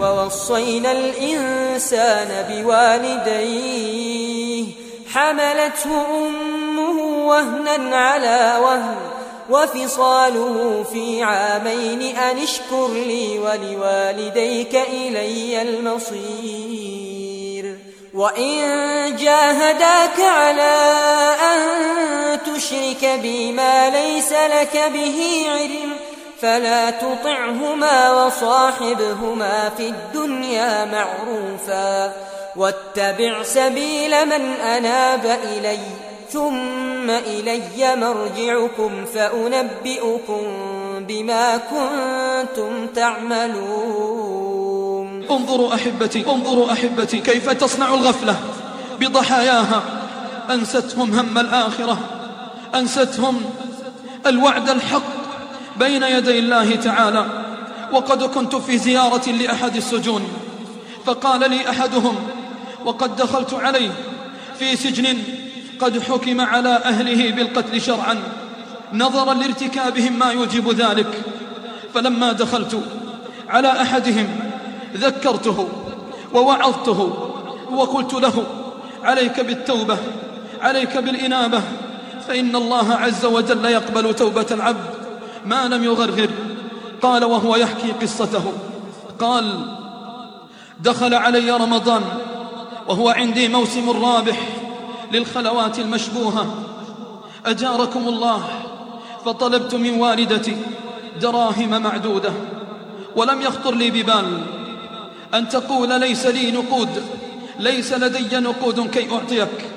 ووصينا الإنسان بوالديه. حملته أمه وهنا على وهن وفصاله في عامين أن اشكر لي ولوالديك إلي المصير. وإن جاهداك على أن تشرك بي ما ليس لك به علم فلا تطعهما وصاحبهما في الدنيا معروفا واتبع سبيل من أناب إلي ثم إلي مرجعكم فأنبئكم بما كنتم تعملون. انظروا أحبتي انظروا أحبتي كيف تصنع الغفلة؟ بضحاياها أنستهم هم الآخرة أنستهم الوعد الحق. بين يدي الله تعالى وقد كنت في زيارة لأحد السجون فقال لي أحدهم وقد دخلت عليه في سجن قد حكم على أهله بالقتل شرعا نظرا لارتكابهم ما يوجب ذلك فلما دخلت على أحدهم ذكرته ووعظته وقلت له عليك بالتوبة عليك بالإنابة فإن الله عز وجل يقبل توبة العبد ما لم يغرغر. قال وهو يحكي قصته. قال دخل علي رمضان وهو عندي موسم رابح للخلوات المشبوهة. أجاركم الله فطلبت من والدتي دراهم معدودة ولم يخطر لي ببال. أن تقول ليس لي نقود ليس لدي نقود كي أعطيك.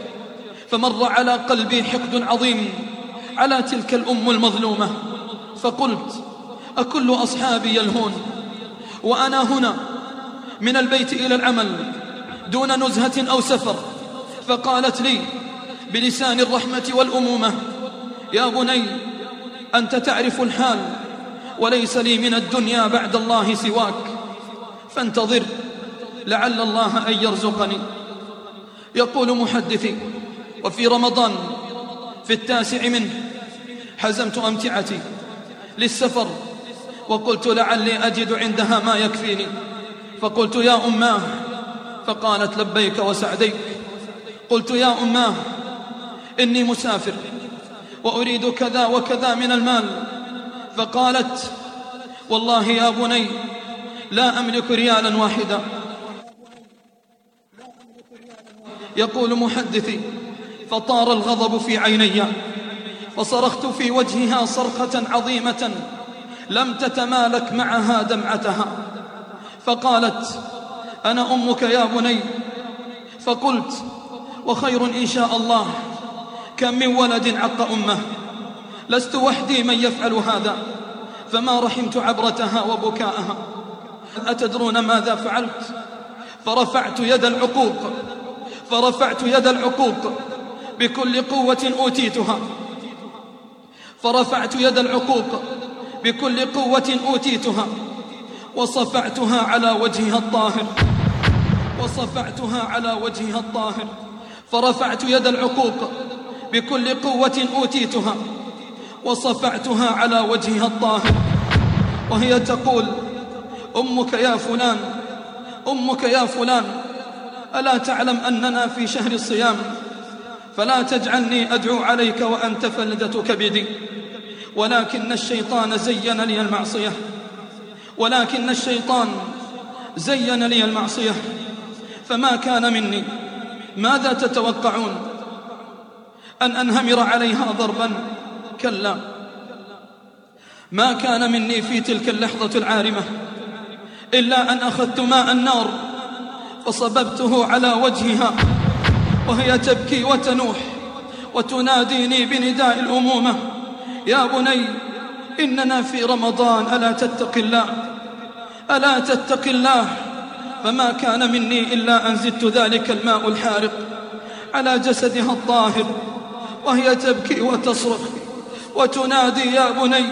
فمر على قلبي حقد عظيم على تلك الأم المظلومة. فقلت أكل أصحابي يلهون وأنا هنا من البيت إلى العمل دون نزهة أو سفر. فقالت لي بلسان الرحمة والأمومة يا بني أنت تعرف الحال وليس لي من الدنيا بعد الله سواك. فانتظر لعل الله أن يرزقني. يقول محدثي وفي رمضان في التاسع منه حزمت أمتعتي. للسفر. وقلت لعلي أجد عندها ما يكفيني. فقلت يا أماه فقالت لبيك وسعديك. قلت يا أماه إني مسافر وأريد كذا وكذا من المال. فقالت والله يا بني لا أملك ريالا واحدا. يقول محدثي فطار الغضب في عيني. فصرخت في وجهها صرخة عظيمة لم تتمالك معها دمعتها. فقالت أنا أمك يا بني؟ فقلت وخير إن شاء الله كم من ولد عق أمه؟ لست وحدي من يفعل هذا فما رحمت عبرتها وبكاءها؟ أتدرون ماذا فعلت؟ فرفعت يد العقوق فرفعت يد العقوق بكل قوة أوتيتها. فرفعت يد العقوق بكل قوة أوتيتها وصفعتها على وجهها الطاهر وصفعتها على وجهها الطاهر. فرفعت يد العقوق بكل قوة أوتيتها وصفعتها على وجهها الطاهر. وهي تقول أمك يا فلان أمك يا فلان ألا تعلم أننا في شهر الصيام فلا تجعلني أدعو عليك وأنت فلدة كبدي ولكن الشيطان زين لي المعصية. ولكن الشيطان زين لي المعصية. فما كان مني. ماذا تتوقعون؟ أن أنهمر عليها ضربا؟ كلا. ما كان مني في تلك اللحظة العارمة. إلا أن أخذت ماء النار فصببته على وجهها. وهي تبكي وتنوح وتناديني بنداء الأمومة. يا بني إننا في رمضان ألا تتق الله؟ ألا تتق الله؟ فما كان مني إلا أن زدت ذلك الماء الحارق على جسدها الطاهر. وهي تبكي وتصرخ وتنادي يا بني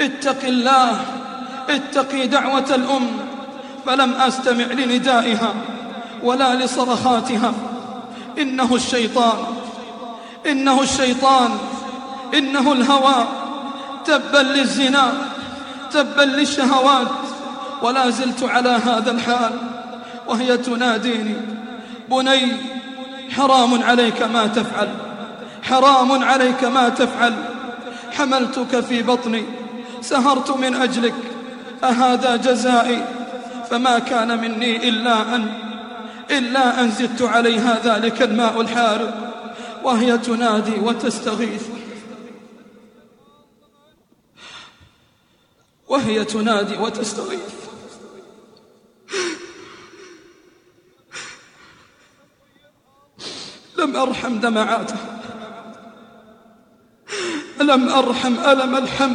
اتق الله اتقي دعوة الأم. فلم أستمع لندائها ولا لصرخاتها. إنه الشيطان إنه الشيطان إنه الهوى. تبا للزنا تبا للشهوات ولا زلت على هذا الحال وهي تناديني. بني حرام عليك ما تفعل حرام عليك ما تفعل. حملتك في بطني سهرت من أجلك أهذا جزائي؟ فما كان مني إلا أن إلا أن زدت عليها ذلك الماء الحارق وهي تنادي وتستغيث. وهي تنادي وتستغيث. لم أرحم دمعاتها. لم أرحم ألم الحم.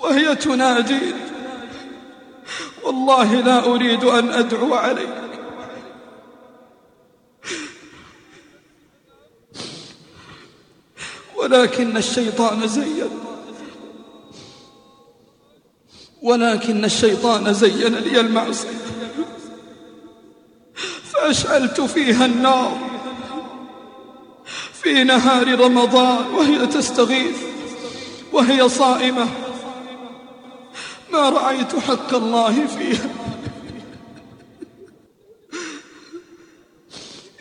وهي تنادي والله لا أريد أن أدعو عليك. ولكن الشيطان زين. ولكن الشيطان زين لي المعصية. فأشعلت فيها النار. في نهار رمضان وهي تستغيث وهي صائمة. ما رأيت حق الله فيها.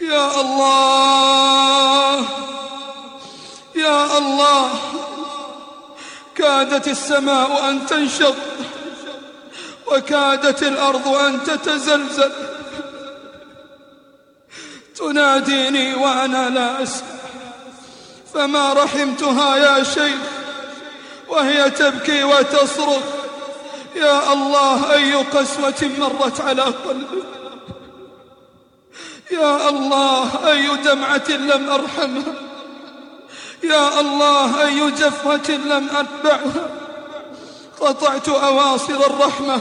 يا الله يا الله كادت السماء أن تنشط وكادت الأرض أن تتزلزل. تناديني وأنا لا أسمع. فما رحمتها يا شيخ وهي تبكي وتصرخ. يا الله أي قسوة مرت على قلبي؟ يا الله أي دمعة لم أرحمها؟ يا الله أي جفوة لم أتبعها؟ قطعت أواصر الرحمة.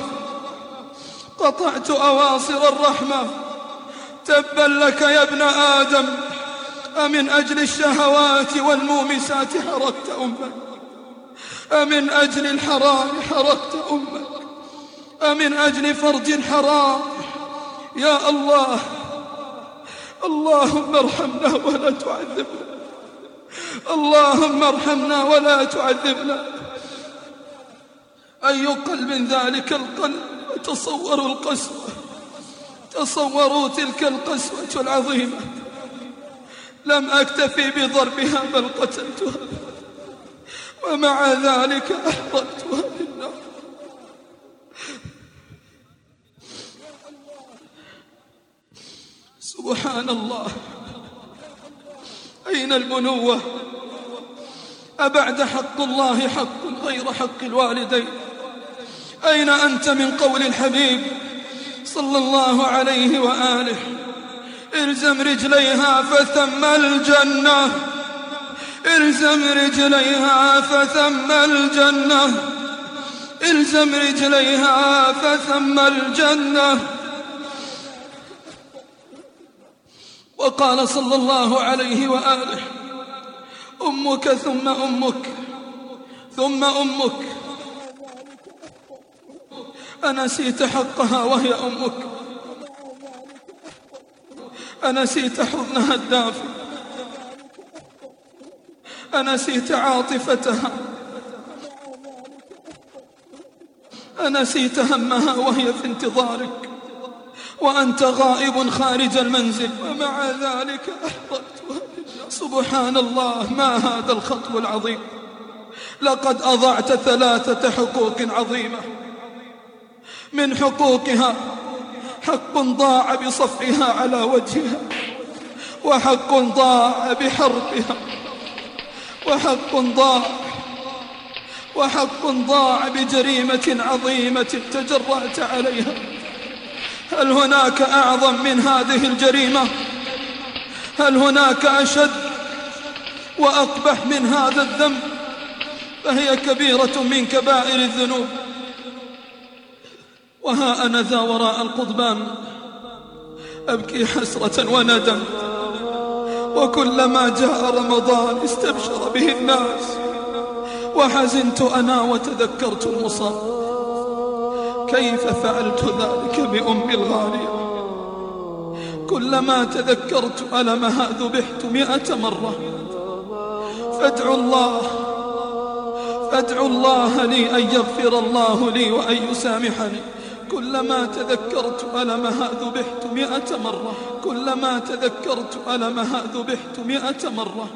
قطعت أواصر الرحمة. تبا لك يا ابن آدم أمن أجل الشهوات والمومسات حركت أمك أمن أجل الحرام حركت أمك أمن أجل فرج حرام. يا الله اللهم ارحمنا ولا تعذبنا. اللهم ارحمنا ولا تعذبنا. أي قلب ذلك القلب؟ تصوروا القسوة. تصوروا تلك القسوة العظيمة. لم أكتفي بضربها بل قتلتها. ومع ذلك بالنار سبحان الله. أين البنوة؟ أبعد حق الله حق غير حق الوالدين. أين أنت من قول الحبيب صلى الله عليه وآله؟ الزم رجليها فثم الجنة. الزم رجليها فثم الجنة. الزم رجليها فثم الجنة. وقال صلى الله عليه وآله أمك ثم أمك ثم أمك. أنسيت حقها وهي أمك. أنسيت حضنها الدافئ. أنسيت عاطفتها. أنسيت همها وهي في انتظارك. وأنت غائب خارج المنزل. ومع ذلك أحرقتها سبحان الله ما هذا الخطو العظيم؟ لقد أضعت ثلاثة حقوق عظيمة. من حقوقها حق ضاع بصفعها على وجهها وحق ضاع بحرقها وحق ضاع. وحق ضاع بجريمة عظيمة تجرأت عليها. هل هناك أعظم من هذه الجريمة؟ هل هناك أشد وأقبح من هذا الذنب؟ فهي كبيرة من كبائر الذنوب. وها أنا ذا وراء القضبان. أبكي حسرة وندم. وكلما جاء رمضان استبشر به الناس. وحزنت أنا وتذكرت المصاب كيف فعلت ذلك بأمي الغالية؟ كلما تذكرت ألمها ذبحت مئة مرة. فادعوا الله أدعو الله لي أن يغفر الله لي وأن يسامحني. كلما تذكرت ألمها ذبحت مئة مرة. كلما تذكرت ألمها ذبحت مئة مرة.